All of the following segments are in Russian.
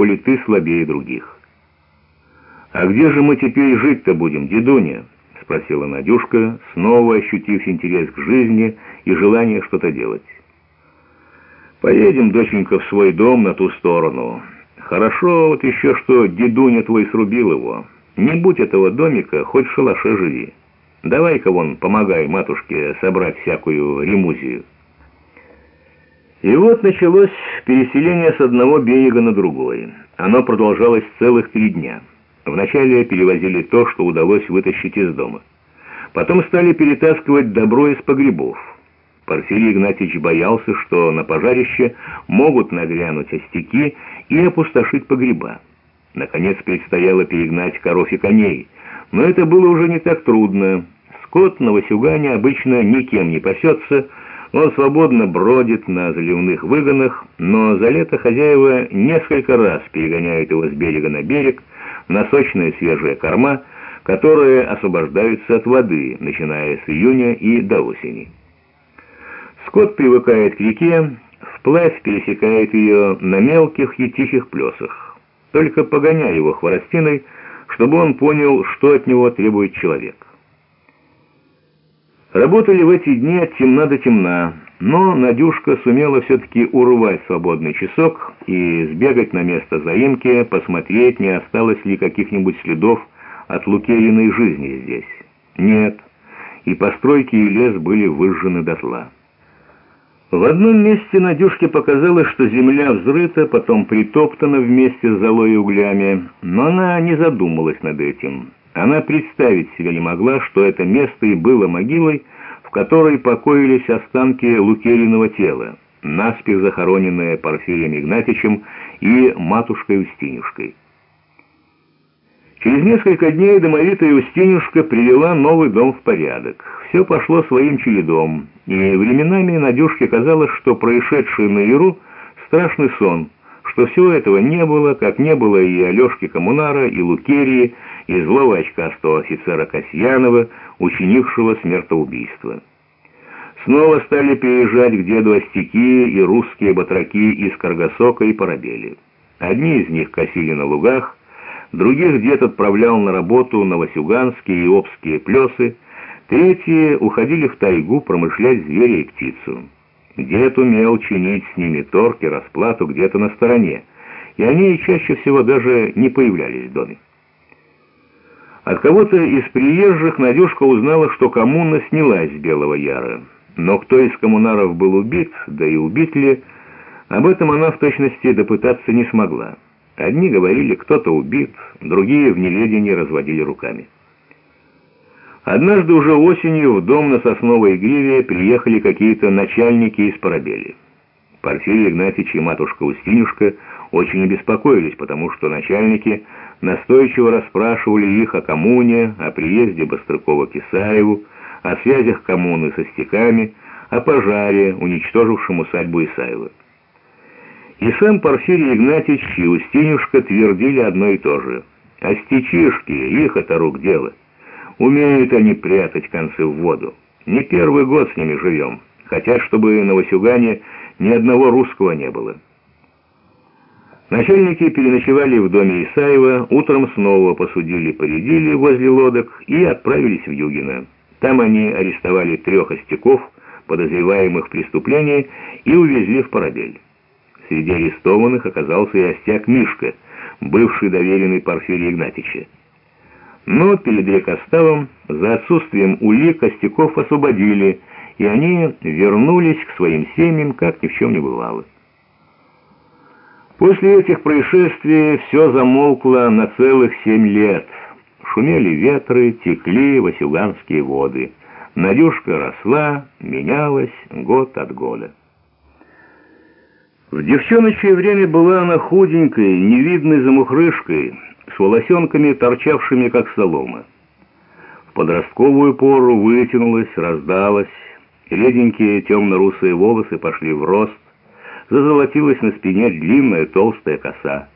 коли ты слабее других. «А где же мы теперь жить-то будем, дедуня?» — спросила Надюшка, снова ощутив интерес к жизни и желание что-то делать. «Поедем, доченька, в свой дом на ту сторону. Хорошо вот еще, что дедуня твой срубил его. Не будь этого домика, хоть в шалаше живи. Давай-ка вон, помогай матушке собрать всякую ремузию». И вот началось переселение с одного берега на другой. Оно продолжалось целых три дня. Вначале перевозили то, что удалось вытащить из дома. Потом стали перетаскивать добро из погребов. Порфирий Игнатьевич боялся, что на пожарище могут нагрянуть остяки и опустошить погреба. Наконец предстояло перегнать коров и коней, но это было уже не так трудно. Скот на Васюгане обычно никем не пасется, он свободно бродит на заливных выгонах, но за лето хозяева несколько раз перегоняют его с берега на берег, на сочная свежая корма, которые освобождаются от воды, начиная с июня и до осени. Скот привыкает к реке, вплавь пересекает ее на мелких и тихих плесах. Только погоняй его хворостиной, чтобы он понял, что от него требует человек. Работали в эти дни от темна до темна, но Надюшка сумела все-таки урвать свободный часок и сбегать на место заимки, посмотреть, не осталось ли каких-нибудь следов от Лукериной жизни здесь. Нет, и постройки, и лес были выжжены дотла. В одном месте Надюшке показалось, что земля взрыта, потом притоптана вместе с золой и углями, но она не задумалась над этим. Она представить себе не могла, что это место и было могилой, в которой покоились останки Лукериного тела, наспех захороненные Порфирием Игнатьичем и матушкой Устинюшкой. Через несколько дней домовитая Устинюшка привела новый дом в порядок. Все пошло своим чередом, и временами Надюшке казалось, что происшедшее на Яру — страшный сон, что всего этого не было, как не было и Алешки Коммунара, и Лукерии, и злого очкастого офицера Касьянова, учинившего смертоубийство. Снова стали приезжать к деду остяки и русские батраки из Каргасока и Парабели. Одни из них косили на лугах, других дед отправлял на работу на Васюганские и Обские плесы, третьи уходили в тайгу промышлять зверя и птицу. Дед умел чинить с ними торг и расплату где-то на стороне, и они чаще всего даже не появлялись в доме. От кого-то из приезжих Надюшка узнала, что коммуна снялась с Белого Яра. Но кто из коммунаров был убит, да и убит ли, об этом она в точности допытаться не смогла. Одни говорили, кто-то убит, другие в неведении разводили руками. Однажды уже осенью в дом на Сосновой Гриве приехали какие-то начальники из Парабели. Порфирий Игнатьевич и матушка Устинюшка очень обеспокоились, потому что начальники настойчиво расспрашивали их о коммуне, о приезде Бострыкова к Исаеву, о связях коммуны со стеками, о пожаре, уничтожившем усадьбу Исаева. И сам Порфирий Игнатьевич и Устинюшка твердили одно и то же. А стечишки, их это рук дело. Умеют они прятать концы в воду. Не первый год с ними живем. Хотят, чтобы на Васюгане ни одного русского не было. Начальники переночевали в доме Исаева, утром снова посудили-поредили возле лодок и отправились в Югино. Там они арестовали трех остяков, подозреваемых в преступлении, и увезли в Парабель. Среди арестованных оказался и остяк Мишка, бывший доверенный Порфирия Игнатьича. Но перед рекоставом за отсутствием улик остяков освободили, и они вернулись к своим семьям, как ни в чем не бывало. После этих происшествий все замолкло на целых семь лет – Шумели ветры, текли васюганские воды. Надюшка росла, менялась год от года. В девчоночье время была она худенькой, невидной замухрышкой, с волосенками, торчавшими, как солома. В подростковую пору вытянулась, раздалась, реденькие темно-русые волосы пошли в рост, зазолотилась на спине длинная толстая коса.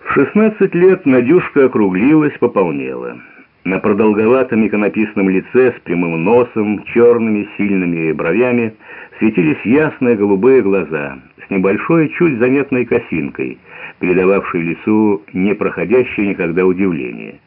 В 16 лет Надюшка округлилась, пополнела. На продолговатом иконописном лице с прямым носом, черными сильными бровями светились ясные голубые глаза с небольшой, чуть заметной косинкой, передававший лесу непроходящее никогда удивление.